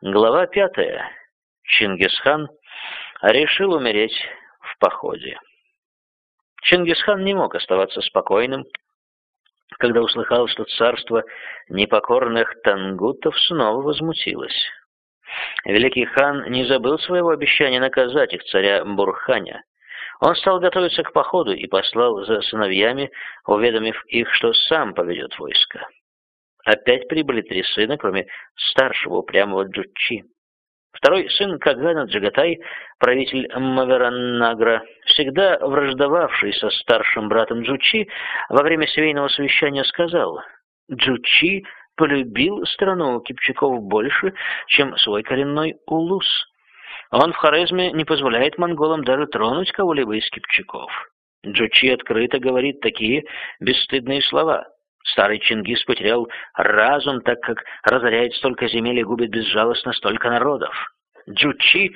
Глава пятая. Чингисхан решил умереть в походе. Чингисхан не мог оставаться спокойным, когда услыхал, что царство непокорных тангутов снова возмутилось. Великий хан не забыл своего обещания наказать их царя Бурханя. Он стал готовиться к походу и послал за сыновьями, уведомив их, что сам поведет войско. Опять прибыли три сына, кроме старшего упрямого Джучи. Второй сын Кагана Джагатай, правитель Мавераннагра, всегда враждовавший со старшим братом Джучи, во время семейного совещания сказал, «Джучи полюбил страну Кипчаков больше, чем свой коренной улус. Он в Хорезме не позволяет монголам даже тронуть кого-либо из Кипчаков. Джучи открыто говорит такие бесстыдные слова». Старый Чингис потерял разум, так как разоряет столько земель и губит безжалостно столько народов. Джучи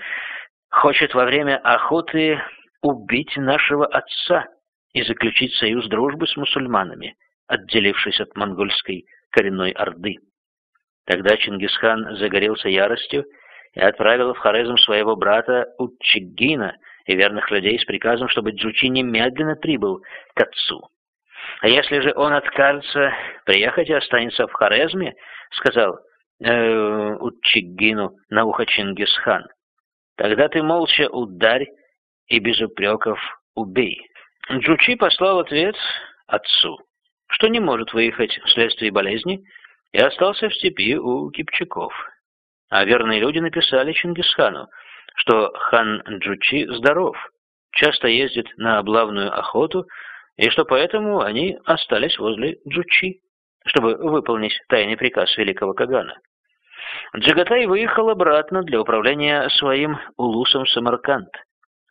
хочет во время охоты убить нашего отца и заключить союз дружбы с мусульманами, отделившись от монгольской коренной орды. Тогда Чингисхан загорелся яростью и отправил в Хорезм своего брата Учигина и верных людей с приказом, чтобы Джучи немедленно прибыл к отцу. А если же он откажется приехать и останется в Хорезме, сказал э, Утчигину на ухо Чингисхан, тогда ты молча ударь и без упреков убей. Джучи послал ответ отцу, что не может выехать вследствие болезни, и остался в степи у Кипчаков. А верные люди написали Чингисхану, что хан Джучи здоров, часто ездит на облавную охоту, и что поэтому они остались возле Джучи, чтобы выполнить тайный приказ великого Кагана. Джагатай выехал обратно для управления своим улусом Самарканд,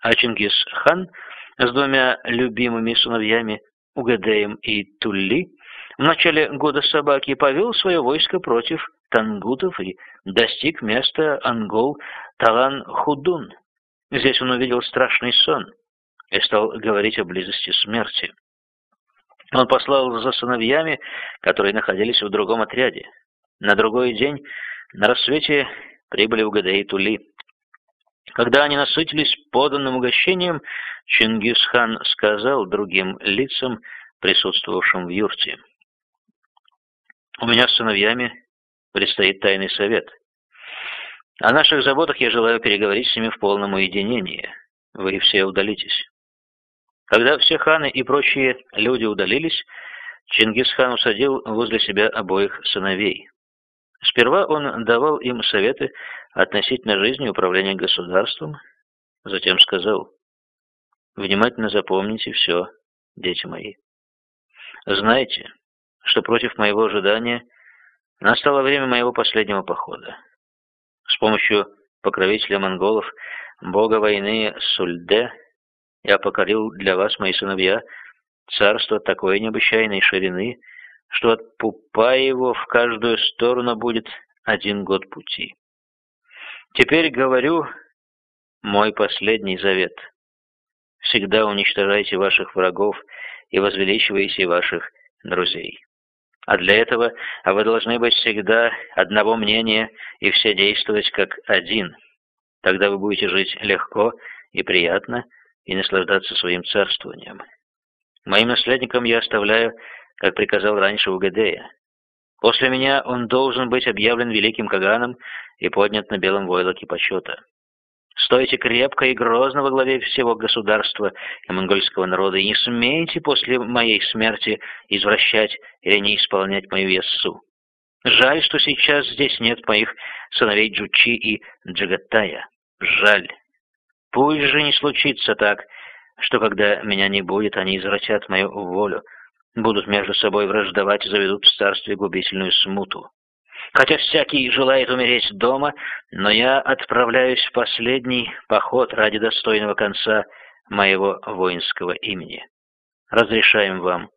а Чингис-хан с двумя любимыми сыновьями Угадеем и Тулли в начале года собаки повел свое войско против тангутов и достиг места Ангол Талан-Худун. Здесь он увидел страшный сон – и стал говорить о близости смерти. Он послал за сыновьями, которые находились в другом отряде. На другой день на рассвете прибыли в Гадаи Тули. Когда они насытились поданным угощением, Чингисхан сказал другим лицам, присутствовавшим в юрте, «У меня с сыновьями предстоит тайный совет. О наших заботах я желаю переговорить с ними в полном уединении. Вы все удалитесь». Когда все ханы и прочие люди удалились, Чингисхан усадил возле себя обоих сыновей. Сперва он давал им советы относительно жизни и управления государством, затем сказал, «Внимательно запомните все, дети мои. Знайте, что против моего ожидания настало время моего последнего похода. С помощью покровителя монголов, бога войны Сульде, я покорил для вас, мои сыновья, царство такой необычайной ширины, что от пупа его в каждую сторону будет один год пути. Теперь говорю мой последний завет. Всегда уничтожайте ваших врагов и возвеличивайте ваших друзей. А для этого вы должны быть всегда одного мнения и все действовать как один. Тогда вы будете жить легко и приятно, и наслаждаться своим царствованием. Моим наследником я оставляю, как приказал раньше Угадея. После меня он должен быть объявлен великим Каганом и поднят на белом войлоке почета. Стойте крепко и грозно во главе всего государства и монгольского народа, и не смейте после моей смерти извращать или не исполнять мою яссу. Жаль, что сейчас здесь нет моих сыновей Джучи и Джагатая. Жаль. Пусть же не случится так, что когда меня не будет, они извратят мою волю, будут между собой враждовать и заведут в царстве губительную смуту. Хотя всякий желает умереть дома, но я отправляюсь в последний поход ради достойного конца моего воинского имени. Разрешаем вам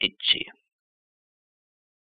идти.